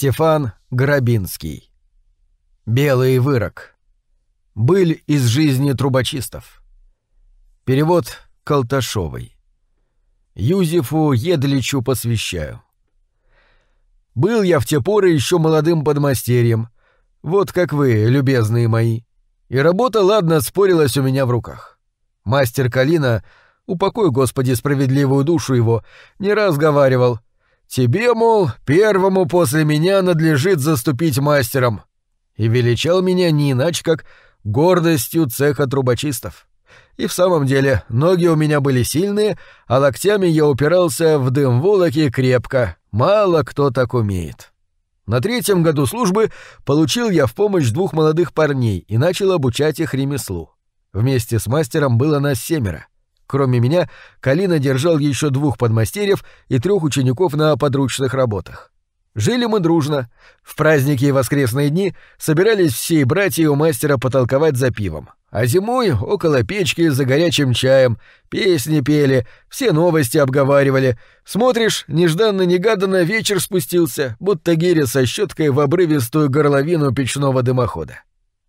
Стефан Грабинский. Белый вырок. Быль из жизни трубочистов. Перевод Колташовой. Юзефу Едличу посвящаю. Был я в те поры еще молодым подмастерьем, вот как вы, любезные мои. И работа, ладно, спорилась у меня в руках. Мастер Калина, упокой, Господи, справедливую душу его, не раз говаривал — Тебе, мол, первому после меня надлежит заступить мастером. И величал меня не иначе, как гордостью цеха трубочистов. И в самом деле, ноги у меня были сильные, а локтями я упирался в дым волоки крепко. Мало кто так умеет. На третьем году службы получил я в помощь двух молодых парней и начал обучать их ремеслу. Вместе с мастером было нас семеро. Кроме меня, Калина держал еще двух подмастерьев и трех учеников на подручных работах. Жили мы дружно. В праздники и воскресные дни собирались все братья у мастера потолковать за пивом. А зимой около печки за горячим чаем песни пели, все новости обговаривали. Смотришь, нежданно-негаданно вечер спустился, будто гиря со щеткой в обрывистую горловину печного дымохода.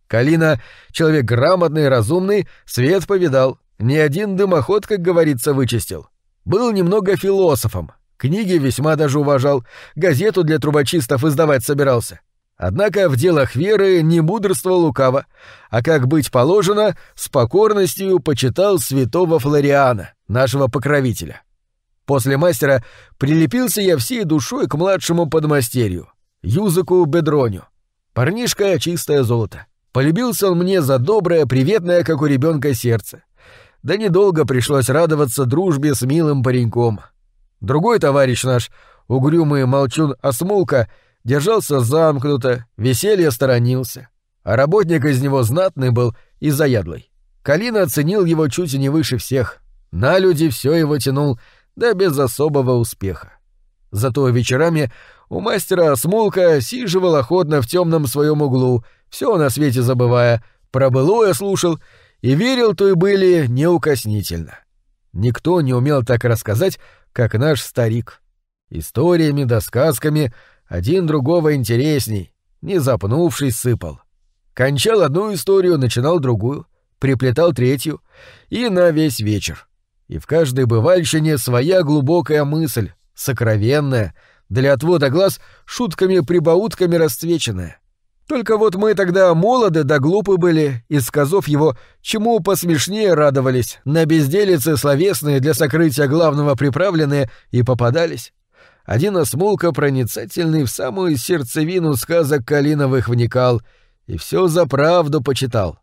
Калина, человек грамотный разумный, свет повидал, ни один дымоход, как говорится, вычистил. Был немного философом, книги весьма даже уважал, газету для трубочистов издавать собирался. Однако в делах веры не мудрствовал лукаво, а как быть положено, с покорностью почитал святого Флориана, нашего покровителя. После мастера прилепился я всей душой к младшему подмастерью, Юзаку Бедроню. Парнишка — чистое золото. Полюбился он мне за доброе, приветное, как у ребенка, сердце да недолго пришлось радоваться дружбе с милым пареньком. Другой товарищ наш, угрюмый молчун Осмулка, держался замкнуто, веселье сторонился, а работник из него знатный был и заядлый. Калина оценил его чуть не выше всех. На люди все его тянул, да без особого успеха. Зато вечерами у мастера Осмулка сиживал охотно в темном своем углу, все на свете забывая, про былое слушал и верил той были неукоснительно. Никто не умел так рассказать, как наш старик. Историями да сказками один другого интересней, не запнувшись, сыпал. Кончал одну историю, начинал другую, приплетал третью, и на весь вечер. И в каждой бывальщине своя глубокая мысль, сокровенная, для отвода глаз шутками-прибаутками расцвеченная. Только вот мы тогда молоды да глупы были, из сказов его чему посмешнее радовались, на безделицы словесные для сокрытия главного приправленные и попадались. Один осмолка проницательный в самую сердцевину сказок Калиновых вникал и все за правду почитал.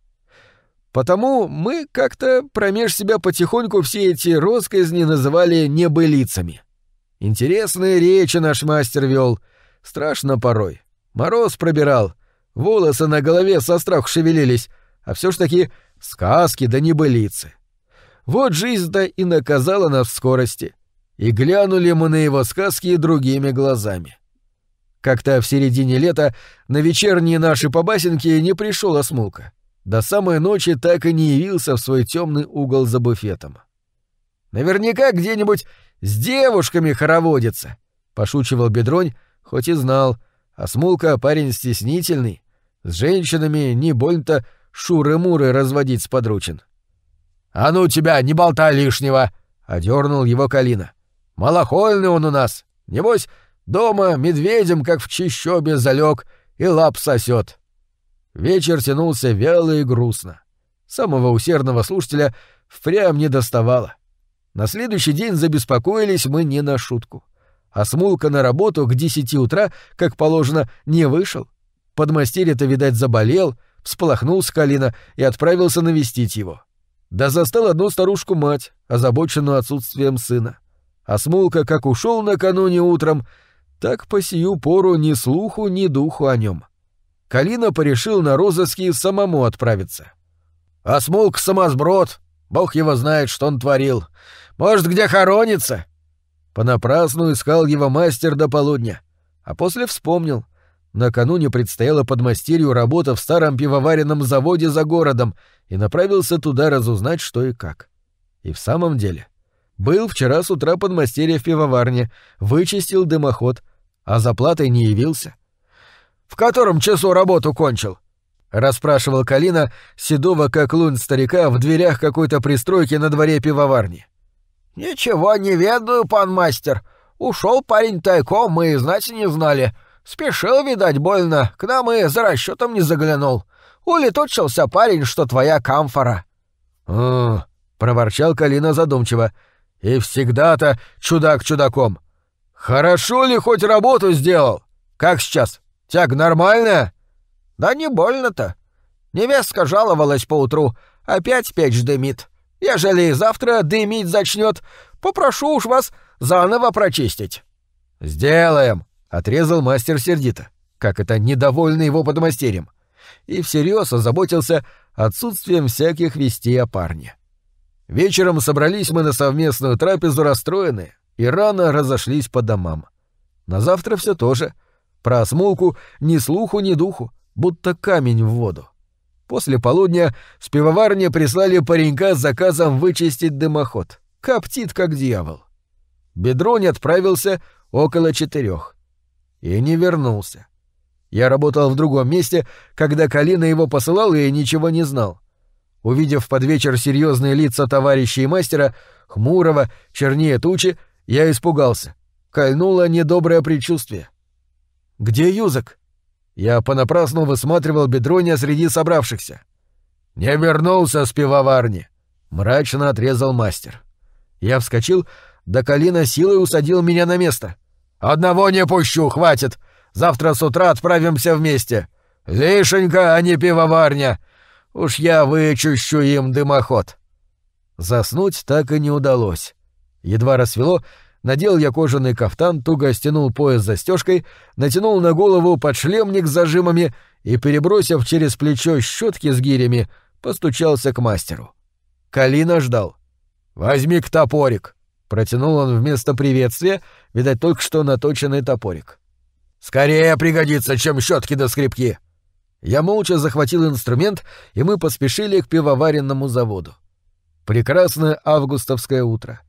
Потому мы как-то промеж себя потихоньку все эти росказни называли небылицами. Интересные речи наш мастер вел, страшно порой. Мороз пробирал, волосы на голове со страху шевелились, а все ж таки сказки да небылицы. Вот жизнь-то и наказала нас в скорости, и глянули мы на его сказки другими глазами. Как-то в середине лета на вечерние наши побасенки не пришел осмулка. До самой ночи так и не явился в свой темный угол за буфетом. «Наверняка где-нибудь с девушками хороводится», — пошучивал Бедронь, хоть и знал, а парень стеснительный, с женщинами не больно-то шуры-муры разводить сподручен. «А ну тебя, не болтай лишнего!» — одернул его Калина. «Малохольный он у нас. Небось, дома медведем, как в чищобе, залег и лап сосет». Вечер тянулся вяло и грустно. Самого усердного слушателя впрямь не доставало. На следующий день забеспокоились мы не на шутку. А Смулка на работу к десяти утра, как положено, не вышел. Подмастерье-то, видать, заболел, всполохнул Скалина и отправился навестить его. Да застал одну старушку-мать, озабоченную отсутствием сына. А Смулка, как ушел накануне утром, так по сию пору ни слуху, ни духу о нем. Калина порешил на розыски самому отправиться. А Смулк самосброд, бог его знает, что он творил. Может, где хоронится? Понапрасну искал его мастер до полудня, а после вспомнил — Накануне предстояла подмастерью работа в старом пивоваренном заводе за городом и направился туда разузнать, что и как. И в самом деле. Был вчера с утра подмастерье в пивоварне, вычистил дымоход, а за платой не явился. котором часу работу кончил?» — расспрашивал Калина, седого как лунь старика в дверях какой-то пристройки на дворе пивоварни. «Ничего не ведаю, пан мастер. Ушел парень тайком, мы и знать не знали. Спешил, видать, больно, к нам и за расчетом не заглянул. Улетучился парень, что твоя камфора». «О, проворчал Калина задумчиво. «И всегда-то чудак чудаком. Хорошо ли хоть работу сделал? Как сейчас? Тяг нормальная?» «Да не больно-то. Невестка жаловалась поутру. Опять печь дымит. Ежели завтра дымить зачнет, попрошу уж вас заново прочистить». «Сделаем», — отрезал мастер сердито, как это недовольный его подмастерьем, и всерьез озаботился отсутствием всяких вестей о парне. Вечером собрались мы на совместную трапезу расстроенные и рано разошлись по домам. На завтра все то же. Про осмолку ни слуху, ни духу, будто камень в воду. После полудня с пивоварни прислали паренька с заказом вычистить дымоход. Коптит, как дьявол. Бедронь отправился около четырех. И не вернулся. Я работал в другом месте, когда Калина его посылал и ничего не знал. Увидев под вечер серьезные лица и мастера, хмурого, чернее тучи, я испугался. Кольнуло недоброе предчувствие. «Где Юзак?» Я понапрасну высматривал Бедроня среди собравшихся. «Не вернулся с пивоварни», — мрачно отрезал мастер. Я вскочил, да Калина силой усадил меня на место. «Одного не пущу, хватит! Завтра с утра отправимся вместе. Лишенька, а не пивоварня. Уж я вычищу им дымоход. Заснуть так и не удалось. Едва рассвело, надел я кожаный кафтан, туго стянул пояс застежкой, натянул на голову подшлемник с зажимами и, перебросив через плечо щетки с гирями, постучался к мастеру. Калина ждал. «Возьми-ка топорик!» — протянул он вместо приветствия, видать, только что наточенный топорик. «Скорее пригодится, чем щетки до скрипки!» Я молча захватил инструмент, и мы поспешили к пивоваренному заводу. Прекрасное августовское утро.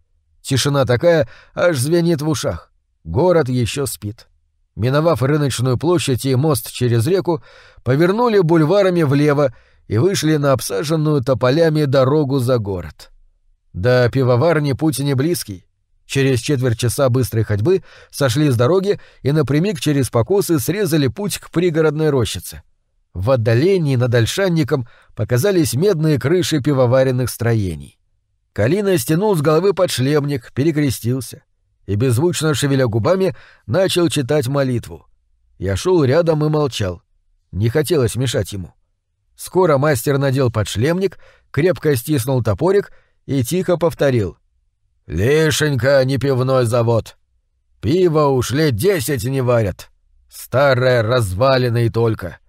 Тишина такая, аж звенит в ушах. Город еще спит. Миновав рыночную площадь и мост через реку, повернули бульварами влево и вышли на обсаженную тополями дорогу за город. До пивоварни путь не близкий. Через четверть часа быстрой ходьбы сошли с дороги и напрямик через покосы срезали путь к пригородной рощице. В отдалении над Ольшанником показались медные крыши пивоваренных строений. Калина стянул с головы подшлемник, перекрестился и, беззвучно шевеля губами, начал читать молитву. Я шел рядом и молчал. Не хотелось мешать ему. Скоро мастер надел подшлемник, крепко стиснул топорик и тихо повторил. «Лишенька, не пивной завод. Пиво уж лет десять не варят. Старое развалина и только.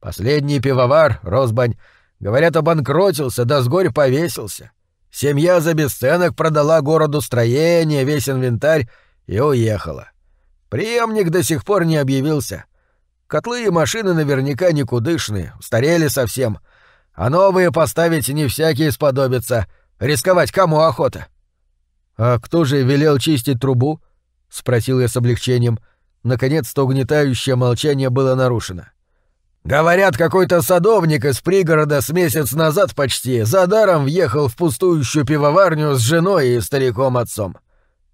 Последний пивовар, Росбань, говорят, обанкротился, да с горь повесился. Семья за бесценок продала городу строение, весь инвентарь и уехала. Приемник до сих пор не объявился. Котлы и машины наверняка никудышные, устарели совсем. А новые поставить не всякие сподобятся. Рисковать кому охота? — А кто же велел чистить трубу? — спросил я с облегчением. Наконец-то угнетающее молчание было нарушено. — Говорят, какой-то садовник из пригорода с месяц назад почти за даром въехал в пустующую пивоварню с женой и стариком-отцом.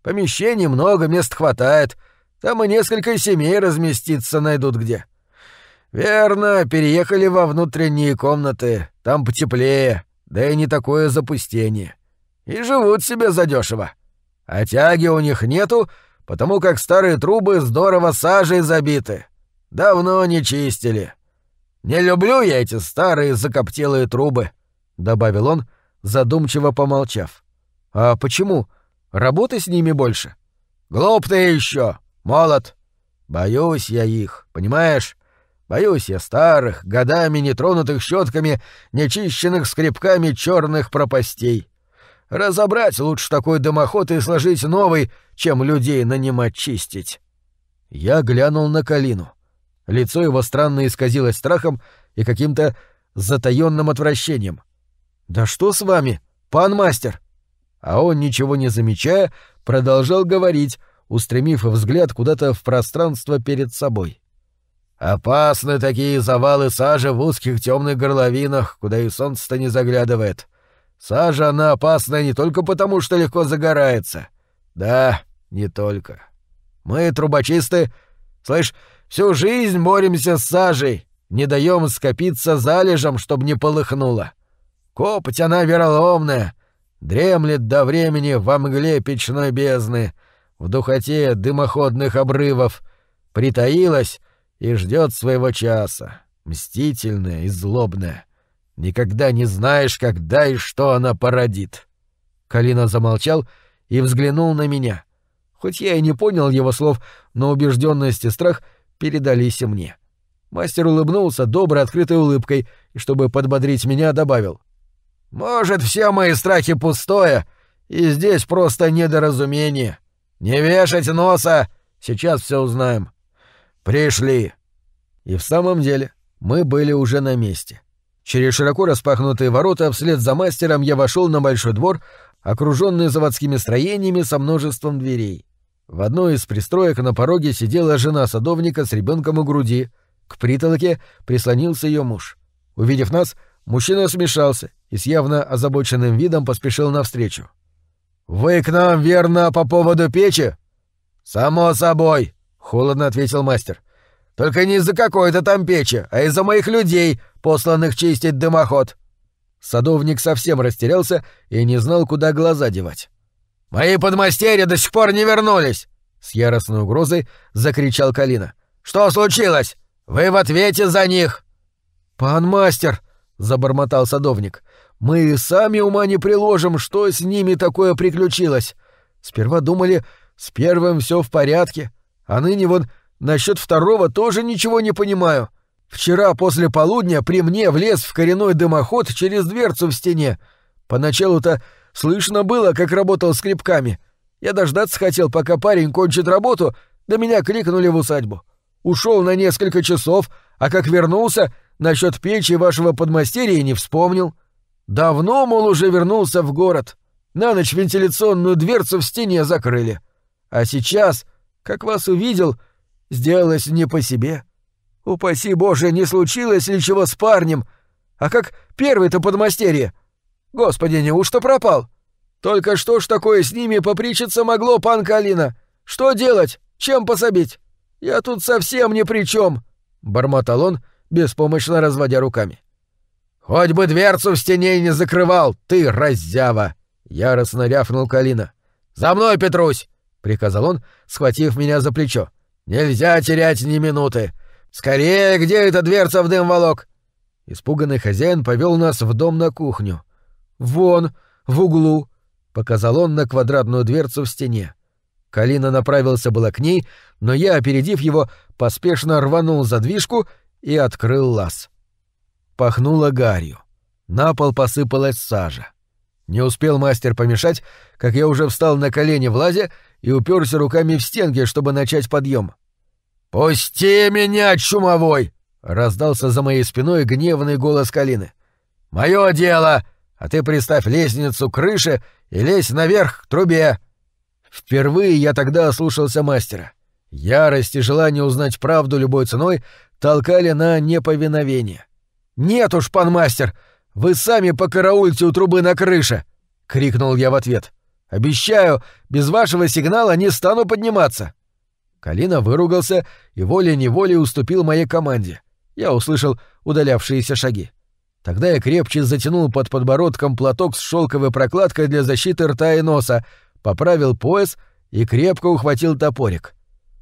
Помещений много, мест хватает. Там и несколько семей разместиться найдут где. Верно, переехали во внутренние комнаты. Там потеплее, да и не такое запустение. И живут себе задешево. А тяги у них нету, потому как старые трубы здорово сажей забиты. Давно не чистили. «Не люблю я эти старые закоптелые трубы», — добавил он, задумчиво помолчав. «А почему? Работы с ними больше?» «Глуп ты еще, молод. Боюсь я их, понимаешь? Боюсь я старых, годами нетронутых щетками, нечищенных скребками черных пропастей. Разобрать лучше такой дымоход и сложить новый, чем людей нанимать чистить». Я глянул на Калину. Лицо его странно исказилось страхом и каким-то затаённым отвращением. «Да что с вами, пан мастер?» А он, ничего не замечая, продолжал говорить, устремив взгляд куда-то в пространство перед собой. Опасны такие завалы сажи в узких темных горловинах, куда и солнце-то не заглядывает. Сажа, она опасна не только потому, что легко загорается. Да, не только. Мы, трубочисты, слышь, всю жизнь боремся с сажей, не даем скопиться залежам, чтобы не полыхнуло. Копоть она вероломная, дремлет до времени во мгле печной бездны, в духоте дымоходных обрывов, притаилась и ждет своего часа, мстительная и злобная. Никогда не знаешь, когда и что она породит. Калина замолчал и взглянул на меня. Хоть я и не понял его слов, но убежденность и страх передались и мне. Мастер улыбнулся доброй открытой улыбкой и, чтобы подбодрить меня, добавил. «Может, все мои страхи пустое, и здесь просто недоразумение. Не вешать носа, сейчас все узнаем. «Пришли!» И в самом деле мы были уже на месте. Через широко распахнутые ворота вслед за мастером я вошел на большой двор, окруженный заводскими строениями со множеством дверей. В одной из пристроек на пороге сидела жена садовника с ребенком у груди. К притолоке прислонился ее муж. Увидев нас, мужчина смешался и с явно озабоченным видом поспешил навстречу. «Вы к нам, верно, по поводу печи?» «Само собой», холодно ответил мастер. Только не из-за какой-то там печи, а из-за моих людей, посланных чистить дымоход. Садовник совсем растерялся и не знал, куда глаза девать. «Мои подмастерья до сих пор не вернулись!» С яростной угрозой закричал Калина. «Что случилось? Вы в ответе за них!» «Пан мастер!» — забормотал садовник. «Мы сами ума не приложим, что с ними такое приключилось. Сперва думали, с первым все в порядке, а ныне вот насчет второго тоже ничего не понимаю. Вчера после полудня при мне влез в коренной дымоход через дверцу в стене. Поначалу-то слышно было, как работал скребками. Я дождаться хотел, пока парень кончит работу, да меня кликнули в усадьбу. Ушел на несколько часов, а как вернулся, насчет печи вашего подмастерья не вспомнил. Давно, мол, уже вернулся в город. На ночь вентиляционную дверцу в стене закрыли. А сейчас как вас увидел, сделалось не по себе. Упаси Боже, не случилось ли чего с парнем? А как первый-то подмастерье? Господи, неужто пропал? Только что ж такое с ними попричиться могло, пан Калина? Что делать? Чем пособить? Я тут совсем ни при чем, бормотал он, беспомощно разводя руками. Хоть бы дверцу в стене не закрывал, ты раззява! Яростно рявкнул Калина. За мной, Петрусь! — приказал он, схватив меня за плечо. «Нельзя терять ни минуты! Скорее, где эта дверца в дым волок?» Испуганный хозяин повел нас в дом на кухню. «Вон, в углу!» — показал он на квадратную дверцу в стене. Калина направился было к ней, но я, опередив его, поспешно рванул задвижку и открыл лаз. Пахнуло гарью. На пол посыпалась сажа. Не успел мастер помешать, как я уже встал на колени в лазе и уперся руками в стенки, чтобы начать подъем. «Пусти меня, чумовой!» — раздался за моей спиной гневный голос Калины. «Мое дело! А ты приставь лестницу к крыше и лезь наверх к трубе!» Впервые я тогда ослушался мастера. Ярость и желание узнать правду любой ценой толкали на неповиновение. «Нет уж, пан мастер, вы сами покараульте у трубы на крыше!» — крикнул я в ответ. Обещаю, без вашего сигнала не стану подниматься. Калина выругался и волей-неволей уступил моей команде. Я услышал удалявшиеся шаги. Тогда я крепче затянул под подбородком платок с шелковой прокладкой для защиты рта и носа, поправил пояс и крепко ухватил топорик.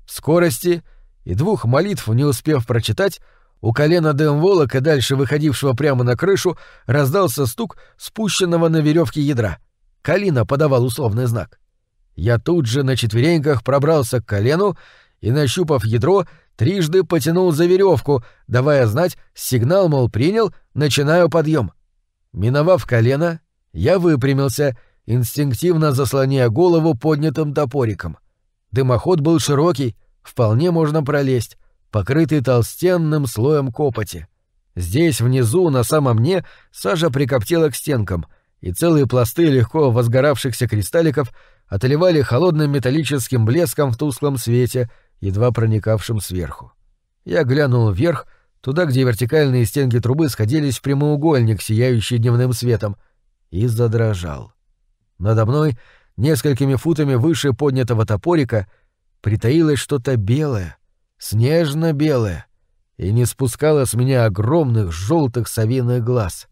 В скорости и двух молитв не успев прочитать, у колена дымволок и дальше выходившего прямо на крышу раздался стук спущенного на веревке ядра — Калина подавал условный знак. Я тут же на четвереньках пробрался к колену и, нащупав ядро, трижды потянул за веревку, давая знать, сигнал, мол, принял, начинаю подъем. Миновав колено, я выпрямился, инстинктивно заслоняя голову поднятым топориком. Дымоход был широкий, вполне можно пролезть, покрытый толстенным слоем копоти. Здесь, внизу, на самом дне, сажа прикоптила к стенкам, и целые пласты легко возгоравшихся кристалликов отливали холодным металлическим блеском в тусклом свете, едва проникавшем сверху. Я глянул вверх, туда, где вертикальные стенки трубы сходились в прямоугольник, сияющий дневным светом, и задрожал. Надо мной, несколькими футами выше поднятого топорика, притаилось что-то белое, снежно-белое, и не спускало с меня огромных желтых совиных глаз.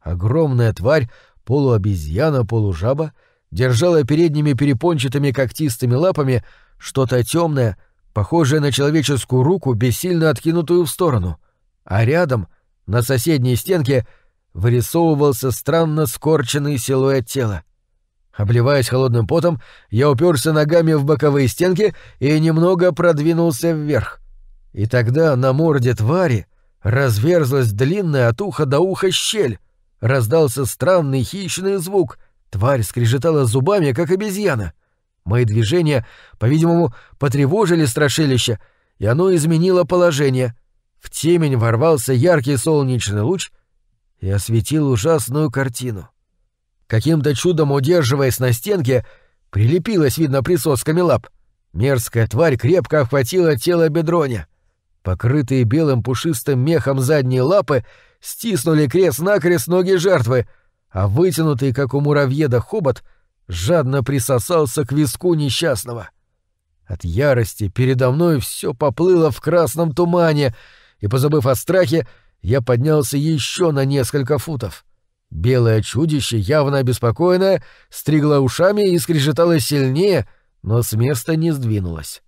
Огромная тварь, полуобезьяна, полужаба, держала передними перепончатыми когтистыми лапами что-то темное, похожее на человеческую руку, бессильно откинутую в сторону, а рядом, на соседней стенке, вырисовывался странно скорченный силуэт тела. Обливаясь холодным потом, я уперся ногами в боковые стенки и немного продвинулся вверх. И тогда на морде твари разверзлась длинная от уха до уха щель. Раздался странный хищный звук. Тварь скрежетала зубами, как обезьяна. Мои движения, по-видимому, потревожили страшилище, и оно изменило положение. В темень ворвался яркий солнечный луч и осветил ужасную картину. Каким-то чудом удерживаясь на стенке, прилепилась, видно, присосками лап. Мерзкая тварь крепко охватила тело бедроня. Покрытые белым пушистым мехом задние лапы стиснули крест-накрест ноги жертвы, а вытянутый, как у муравьеда, хобот жадно присосался к виску несчастного. От ярости передо мной все поплыло в красном тумане, и, позабыв о страхе, я поднялся еще на несколько футов. Белое чудище, явно обеспокоенное, стригло ушами и скрежетало сильнее, но с места не сдвинулось.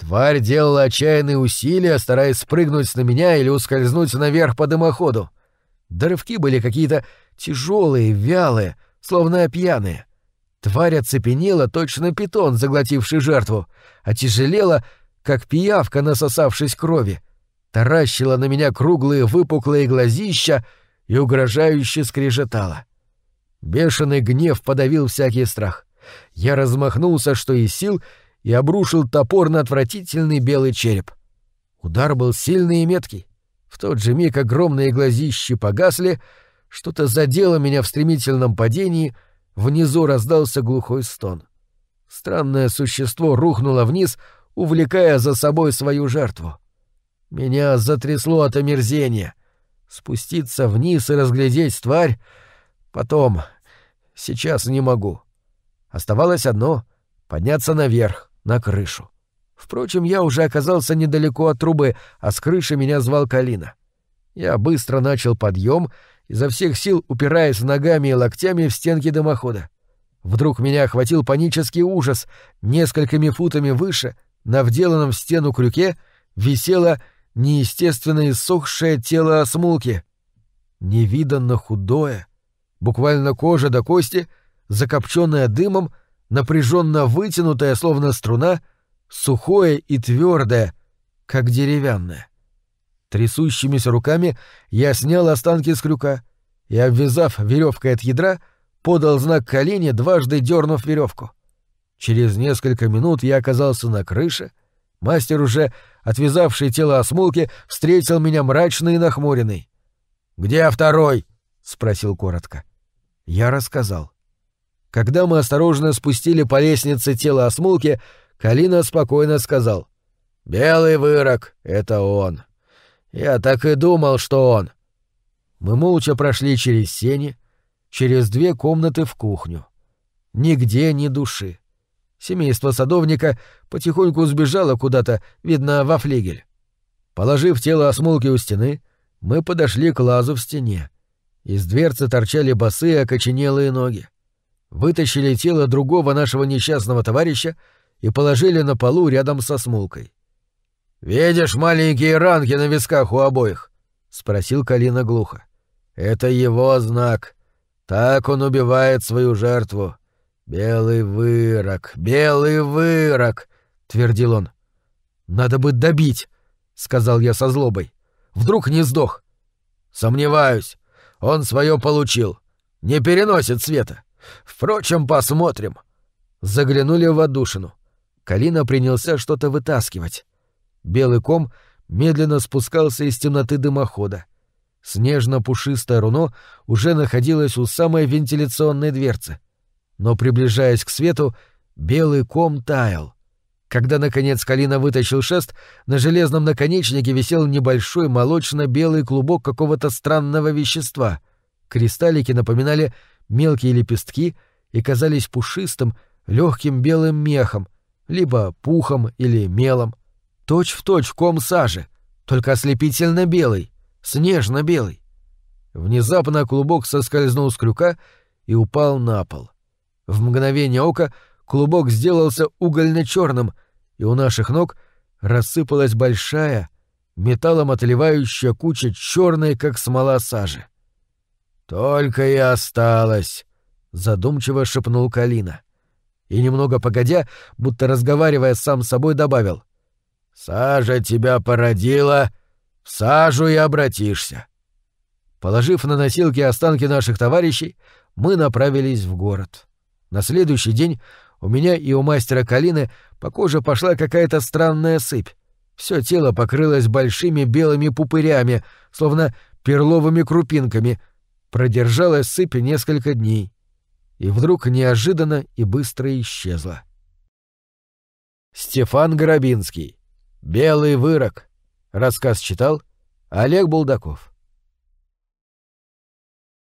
Тварь делала отчаянные усилия, стараясь спрыгнуть на меня или ускользнуть наверх по дымоходу. Дорывки были какие-то тяжелые, вялые, словно пьяные. Тварь оцепенела, точно питон, заглотивший жертву, отяжелела, как пиявка, насосавшись крови, таращила на меня круглые выпуклые глазища и угрожающе скрежетала. Бешеный гнев подавил всякий страх. Я размахнулся, что из сил, и обрушил топор на отвратительный белый череп. Удар был сильный и меткий. В тот же миг огромные глазищи погасли, что-то задело меня в стремительном падении, внизу раздался глухой стон. Странное существо рухнуло вниз, увлекая за собой свою жертву. Меня затрясло от омерзения. Спуститься вниз и разглядеть тварь? Потом. Сейчас не могу. Оставалось одно — подняться наверх, на крышу. Впрочем, я уже оказался недалеко от трубы, а с крыши меня звал Калина. Я быстро начал подъем, изо всех сил упираясь ногами и локтями в стенки дымохода. Вдруг меня охватил панический ужас. Несколькими футами выше, на вделанном в стену крюке, висело неестественно иссохшее тело осмулки. Невиданно худое, буквально кожа до кости, закопченная дымом, напряженно вытянутая, словно струна, сухое и твердое, как деревянное. Трясущимися руками я снял останки с крюка и, обвязав веревкой от ядра, подал знак колене, дважды дернув веревку. Через несколько минут я оказался на крыше, мастер, уже отвязавший тело осмулки, встретил меня мрачный и нахмуренный. «Где второй?» — спросил коротко. Я рассказал. Когда мы осторожно спустили по лестнице тело осмулки, Калина спокойно сказал. «Белый вырок — это он. Я так и думал, что он». Мы молча прошли через сени, через две комнаты в кухню. Нигде ни души. Семейство садовника потихоньку сбежало куда-то, видно, во флигель. Положив тело осмолки у стены, мы подошли к лазу в стене. Из дверцы торчали босые окоченелые ноги. Вытащили тело другого нашего несчастного товарища и положили на полу рядом со смулкой. «Видишь маленькие ранки на висках у обоих?» — спросил Калина глухо. «Это его знак. Так он убивает свою жертву. «Белый вырок, белый вырок!» — твердил он. «Надо бы добить!» — сказал я со злобой. «Вдруг не сдох?» «Сомневаюсь. Он свое получил. Не переносит света. Впрочем, посмотрим». Заглянули в отдушину. Калина принялся что-то вытаскивать. Белый ком медленно спускался из темноты дымохода. Снежно-пушистое руно уже находилось у самой вентиляционной дверцы — но, приближаясь к свету, белый ком таял. Когда, наконец, Калина вытащил шест, на железном наконечнике висел небольшой молочно-белый клубок какого-то странного вещества. Кристаллики напоминали мелкие лепестки и казались пушистым, легким белым мехом, либо пухом или мелом. Точь в точь ком сажи, только ослепительно белый, снежно белый. Внезапно клубок соскользнул с крюка и упал на пол. В мгновение ока клубок сделался угольно-черным, и у наших ног рассыпалась большая, металлом отливающая куча черной, как смола сажи. «Только и осталось», — задумчиво шепнул Калина. И немного погодя, будто разговаривая сам с собой, добавил. «Сажа тебя породила, в сажу и обратишься». Положив на носилки останки наших товарищей, мы направились в город. На следующий день у меня и у мастера Калины по коже пошла какая-то странная сыпь. Все тело покрылось большими белыми пупырями, словно перловыми крупинками. Продержалась сыпь несколько дней. И вдруг неожиданно и быстро исчезла. Стефан Горобинский. «Белый вырок». Рассказ читал Олег Булдаков.